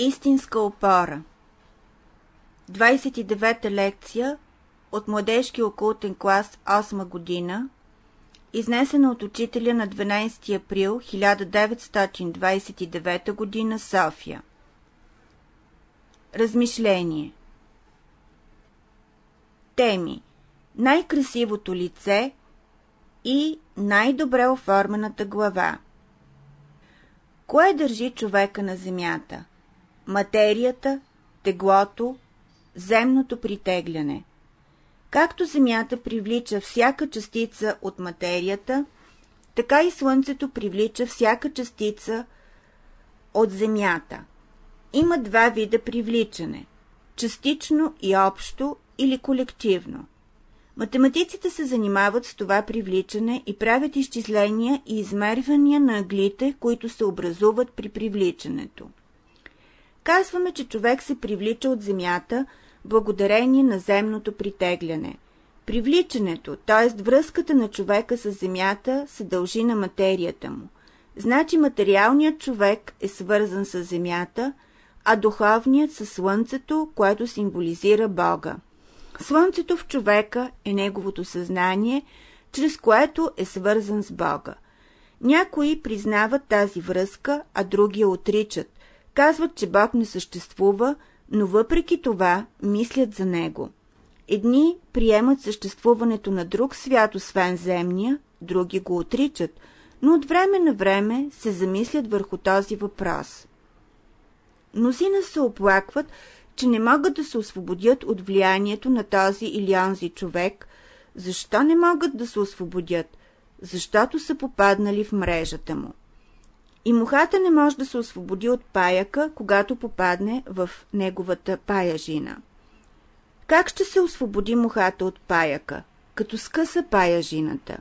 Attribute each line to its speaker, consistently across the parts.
Speaker 1: Истинска опора 29-та лекция от младежки окултен клас 8 година, изнесена от учителя на 12 април 1929 година, София. Размишление Теми Най-красивото лице и най-добре оформената глава Кое държи човека на земята? Материята, теглото, земното притегляне. Както Земята привлича всяка частица от материята, така и Слънцето привлича всяка частица от Земята. Има два вида привличане – частично и общо или колективно. Математиците се занимават с това привличане и правят изчисления и измервания на аглите, които се образуват при привличането. Казваме, че човек се привлича от Земята благодарение на земното притегляне. Привличането, т.е. връзката на човека с Земята, се дължи на материята му. Значи материалният човек е свързан с Земята, а духовният с Слънцето, което символизира Бога. Слънцето в човека е неговото съзнание, чрез което е свързан с Бога. Някои признават тази връзка, а други я отричат. Казват, че Бог не съществува, но въпреки това мислят за него. Едни приемат съществуването на друг свят, освен земния, други го отричат, но от време на време се замислят върху този въпрос. Мнозина се оплакват, че не могат да се освободят от влиянието на този или онзи човек. Защо не могат да се освободят? Защото са попаднали в мрежата му. И мухата не може да се освободи от паяка, когато попадне в неговата паяжина. Как ще се освободи мухата от паяка? Като скъса паяжината.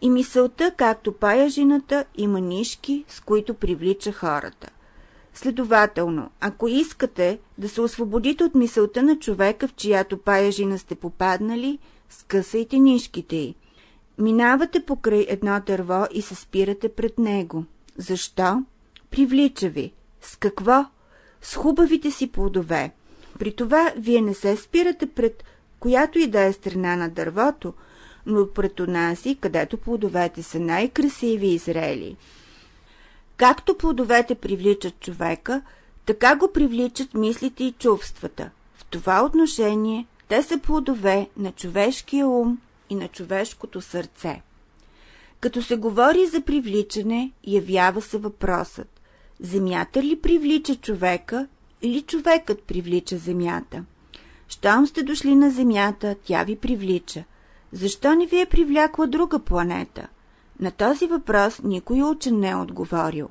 Speaker 1: И мисълта, както паяжината, има нишки, с които привлича хората. Следователно, ако искате да се освободите от мисълта на човека, в чиято паяжина сте попаднали, скъсайте нишките й. Минавате покрай едно дърво и се спирате пред него. Защо? Привлича ви. С какво? С хубавите си плодове. При това вие не се спирате пред която и да е страна на дървото, но пред онази, където плодовете са най-красиви и зрели. Както плодовете привличат човека, така го привличат мислите и чувствата. В това отношение те са плодове на човешкия ум и на човешкото сърце. Като се говори за привличане, явява се въпросът Земята ли привлича човека или човекът привлича Земята? Щом сте дошли на Земята, тя ви привлича. Защо не ви е привлякла друга планета? На този въпрос никой учен не е отговорил.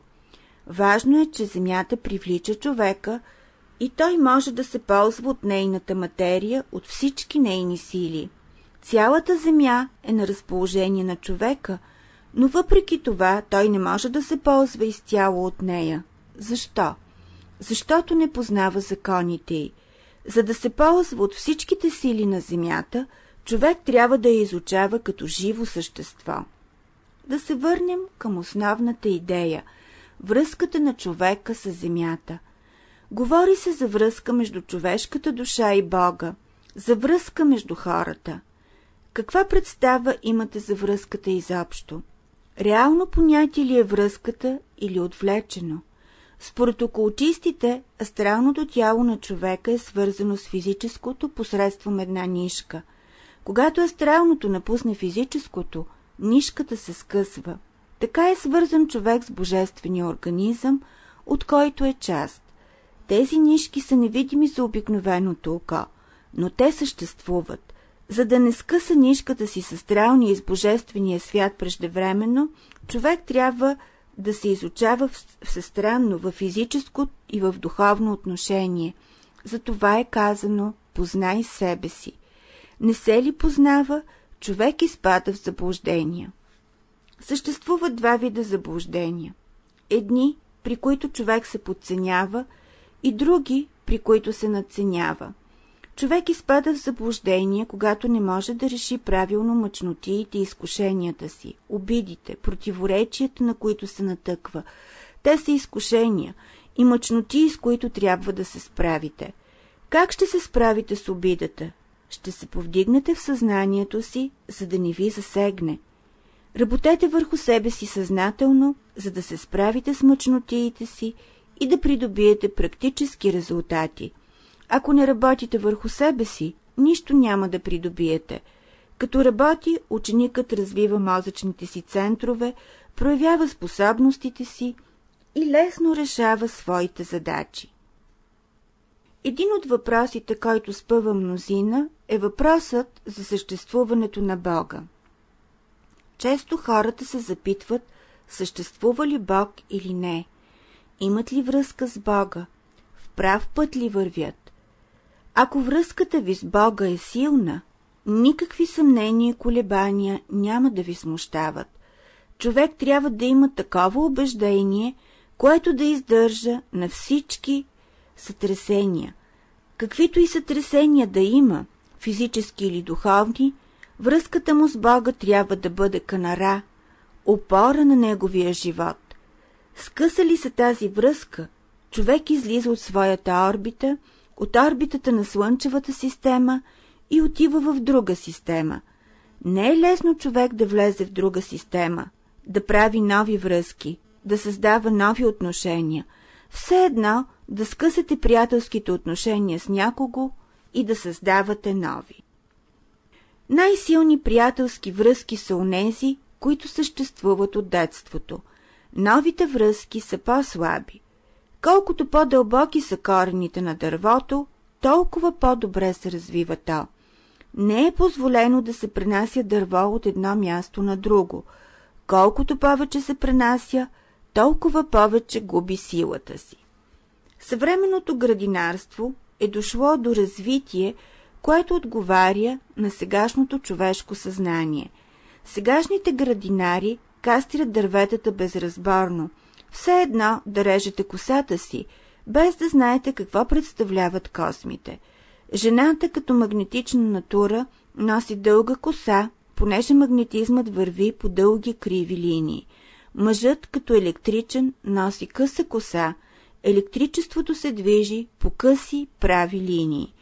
Speaker 1: Важно е, че Земята привлича човека и той може да се ползва от нейната материя, от всички нейни сили. Цялата Земя е на разположение на човека, но въпреки това той не може да се ползва изцяло от нея. Защо? Защото не познава законите й. За да се ползва от всичките сили на Земята, човек трябва да я изучава като живо същество. Да се върнем към основната идея – връзката на човека с Земята. Говори се за връзка между човешката душа и Бога, за връзка между хората. Каква представа имате за връзката изобщо? Реално понятие ли е връзката или отвлечено? Според окултистите, астралното тяло на човека е свързано с физическото посредством една нишка. Когато астралното напусне физическото, нишката се скъсва. Така е свързан човек с божествения организъм, от който е част. Тези нишки са невидими за обикновеното око, но те съществуват. За да не скъса нишката си с астралния и с божествения свят преждевременно, човек трябва да се изучава всестранно в физическо и в духовно отношение. За това е казано «Познай себе си». Не се ли познава, човек изпада в заблуждения. Съществуват два вида заблуждения. Едни, при които човек се подценява, и други, при които се надценява. Човек изпада в заблуждение, когато не може да реши правилно мъчнотиите и изкушенията си, обидите, противоречията, на които се натъква. Те са изкушения и мъчноти, с които трябва да се справите. Как ще се справите с обидата? Ще се повдигнете в съзнанието си, за да не ви засегне. Работете върху себе си съзнателно, за да се справите с мъчнотиите си и да придобиете практически резултати. Ако не работите върху себе си, нищо няма да придобиете. Като работи, ученикът развива мозъчните си центрове, проявява способностите си и лесно решава своите задачи. Един от въпросите, който спъва мнозина, е въпросът за съществуването на Бога. Често хората се запитват, съществува ли Бог или не, имат ли връзка с Бога, в прав път ли вървят. Ако връзката ви с Бога е силна, никакви съмнения и колебания няма да ви смущават. Човек трябва да има такова убеждение, което да издържа на всички сътресения. Каквито и сътресения да има, физически или духовни, връзката му с Бога трябва да бъде канара, опора на неговия живот. Скъса ли се тази връзка, човек излиза от своята орбита, от орбитата на Слънчевата система и отива в друга система. Не е лесно човек да влезе в друга система, да прави нови връзки, да създава нови отношения. Все едно да скъсате приятелските отношения с някого и да създавате нови. Най-силни приятелски връзки са онези, които съществуват от детството. Новите връзки са по-слаби. Колкото по-дълбоки са корените на дървото, толкова по-добре се развива то. Не е позволено да се пренася дърво от едно място на друго. Колкото повече се пренася, толкова повече губи силата си. Съвременното градинарство е дошло до развитие, което отговаря на сегашното човешко съзнание. Сегашните градинари кастрят дърветата безразборно, все едно да режете косата си, без да знаете какво представляват космите. Жената като магнетична натура носи дълга коса, понеже магнетизмът върви по дълги криви линии. Мъжът като електричен носи къса коса, електричеството се движи по къси прави линии.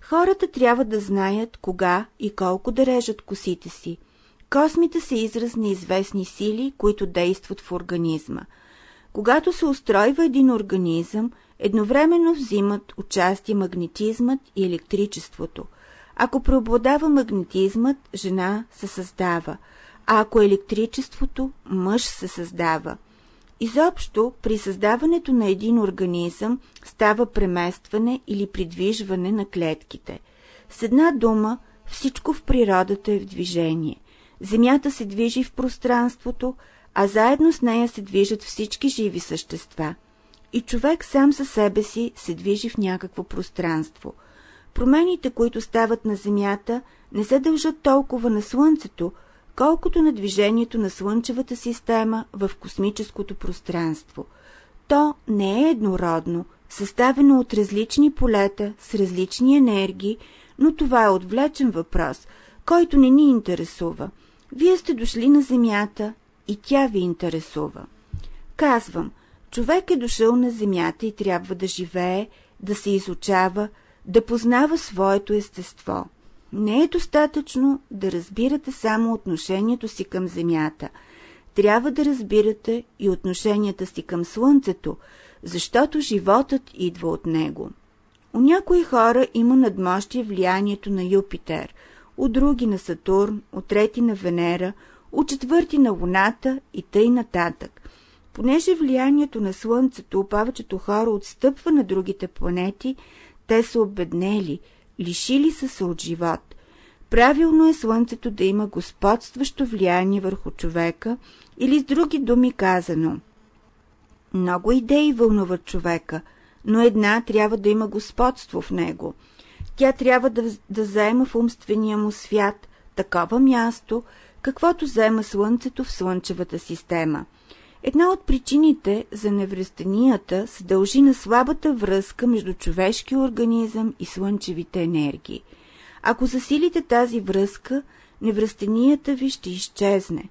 Speaker 1: Хората трябва да знаят кога и колко да режат косите си. Космите са израз на известни сили, които действат в организма. Когато се устройва един организъм, едновременно взимат участие магнетизмът и електричеството. Ако преобладава магнетизмът, жена се създава, а ако електричеството, мъж се създава. Изобщо, при създаването на един организъм става преместване или придвижване на клетките. С една дума, всичко в природата е в движение. Земята се движи в пространството, а заедно с нея се движат всички живи същества. И човек сам със себе си се движи в някакво пространство. Промените, които стават на Земята, не се дължат толкова на Слънцето, колкото на движението на Слънчевата система в космическото пространство. То не е еднородно, съставено от различни полета с различни енергии, но това е отвлечен въпрос, който не ни интересува. Вие сте дошли на Земята и тя ви интересува. Казвам, човек е дошъл на Земята и трябва да живее, да се изучава, да познава своето естество. Не е достатъчно да разбирате само отношението си към Земята. Трябва да разбирате и отношенията си към Слънцето, защото животът идва от него. У някои хора има надмощие влиянието на Юпитер, у други на Сатурн, у трети на Венера, у четвърти на Луната и тъй нататък. Понеже влиянието на Слънцето повечето хора отстъпва на другите планети, те са обеднели – лишили са се от живот. Правилно е Слънцето да има господстващо влияние върху човека или с други думи казано. Много идеи вълнуват човека, но една трябва да има господство в него. Тя трябва да, да заема в умствения му свят такова място, каквото заема Слънцето в Слънчевата система. Една от причините за невръстенията се дължи на слабата връзка между човешкия организъм и слънчевите енергии. Ако засилите тази връзка, невръстенията ви ще изчезне.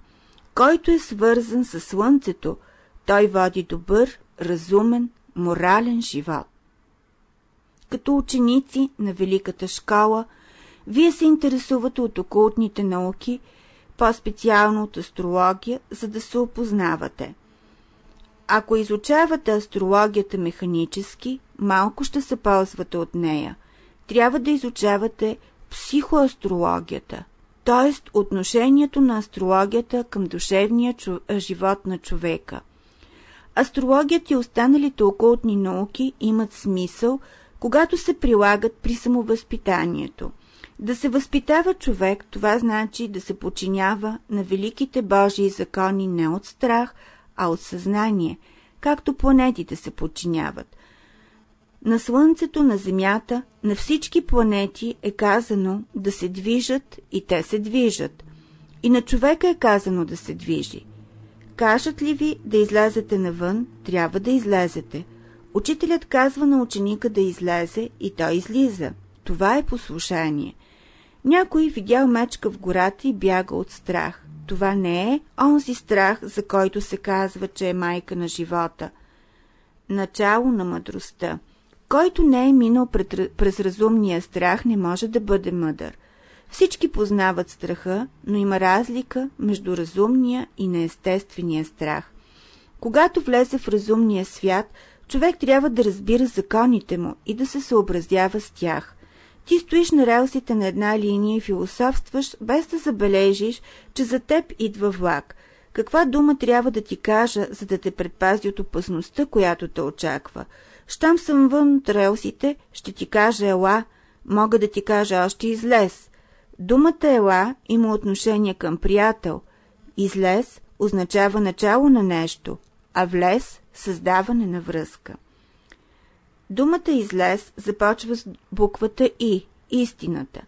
Speaker 1: Който е свързан с Слънцето, той води добър, разумен, морален живот. Като ученици на Великата школа, вие се интересувате от окултните науки, по-специално от астрология, за да се опознавате. Ако изучавате астрологията механически, малко ще се ползвате от нея. Трябва да изучавате психоастрологията, т.е. отношението на астрологията към душевния живот на човека. Астрологията и останалите окултни науки имат смисъл, когато се прилагат при самовъзпитанието. Да се възпитава човек, това значи да се подчинява на великите Божии закони не от страх, а от съзнание, както планетите се подчиняват. На Слънцето, на Земята, на всички планети е казано да се движат и те се движат. И на човека е казано да се движи. Кажат ли ви да излезете навън, трябва да излезете. Учителят казва на ученика да излезе и той излиза. Това е послушание. Някой видял мечка в гората и бяга от страх. Това не е онзи страх, за който се казва, че е майка на живота. Начало на мъдростта. Който не е минал през разумния страх, не може да бъде мъдър. Всички познават страха, но има разлика между разумния и неестествения страх. Когато влезе в разумния свят, човек трябва да разбира законите му и да се съобразява с тях. Ти стоиш на релсите на една линия и философстваш, без да забележиш, че за теб идва влак. Каква дума трябва да ти кажа, за да те предпази от опасността, която те очаква? Щом съм вън от релсите, ще ти кажа ела, мога да ти кажа още излез. Думата ела има отношение към приятел. Излез означава начало на нещо, а влез – създаване на връзка. Думата излез започва с буквата И – истината.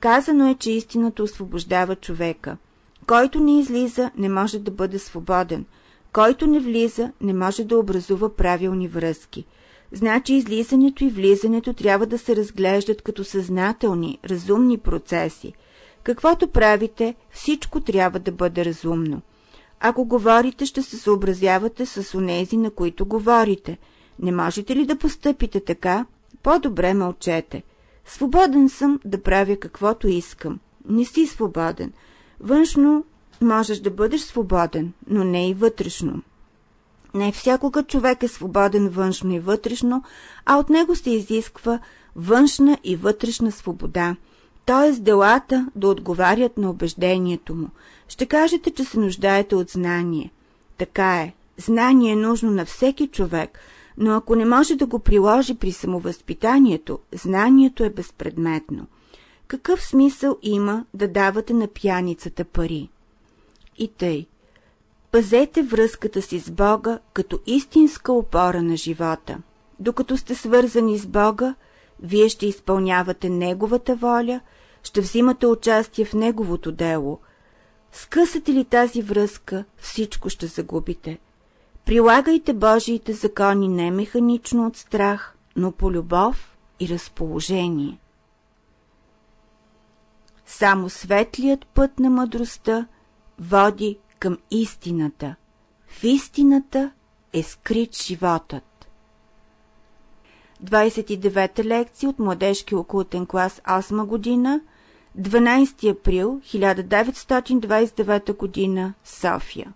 Speaker 1: Казано е, че истината освобождава човека. Който не излиза, не може да бъде свободен. Който не влиза, не може да образува правилни връзки. Значи излизането и влизането трябва да се разглеждат като съзнателни, разумни процеси. Каквото правите, всичко трябва да бъде разумно. Ако говорите, ще се съобразявате с онези, на които говорите – не можете ли да постъпите така? По-добре мълчете. Свободен съм да правя каквото искам. Не си свободен. Външно можеш да бъдеш свободен, но не и вътрешно. Не всякога човек е свободен външно и вътрешно, а от него се изисква външна и вътрешна свобода, т.е. делата да отговарят на убеждението му. Ще кажете, че се нуждаете от знание. Така е. Знание е нужно на всеки човек – но ако не може да го приложи при самовъзпитанието, знанието е безпредметно. Какъв смисъл има да давате на пяницата пари? И тъй. Пазете връзката си с Бога като истинска опора на живота. Докато сте свързани с Бога, вие ще изпълнявате Неговата воля, ще взимате участие в Неговото дело. Скъсате ли тази връзка, всичко ще загубите. Прилагайте Божиите закони не механично от страх, но по любов и разположение. Само светлият път на мъдростта води към истината. В истината е скрит животът. 29-та лекция от младежки окултен клас 8 година, 12 април 1929 година, София